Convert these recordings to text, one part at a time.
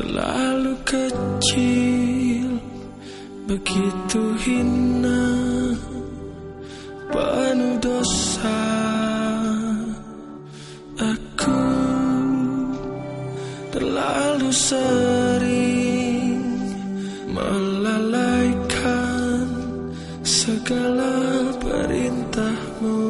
terlalu kecil. Begitu hina penuh dosa. Aku terlalu sering melalaikan segala perintahmu.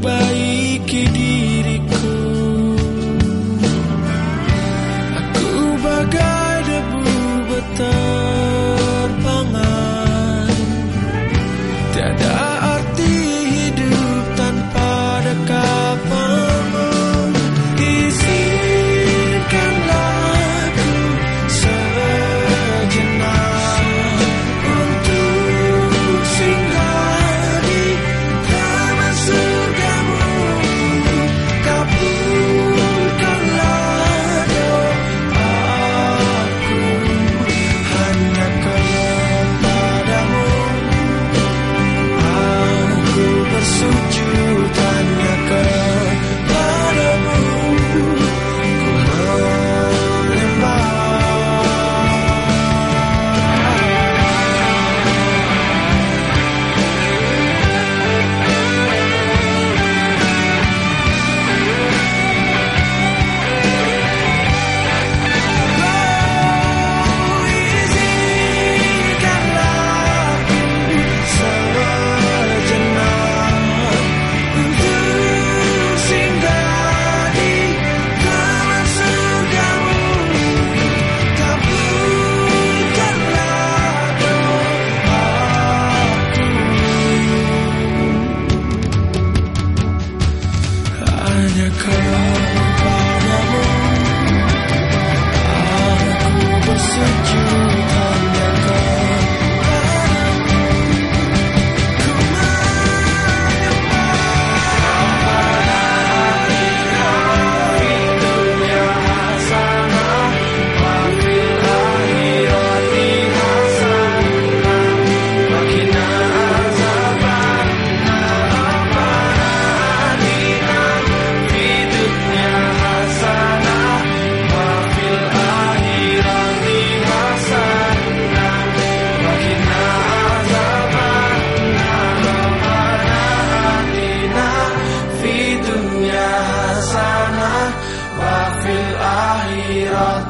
Bye.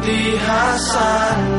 hati Hasan.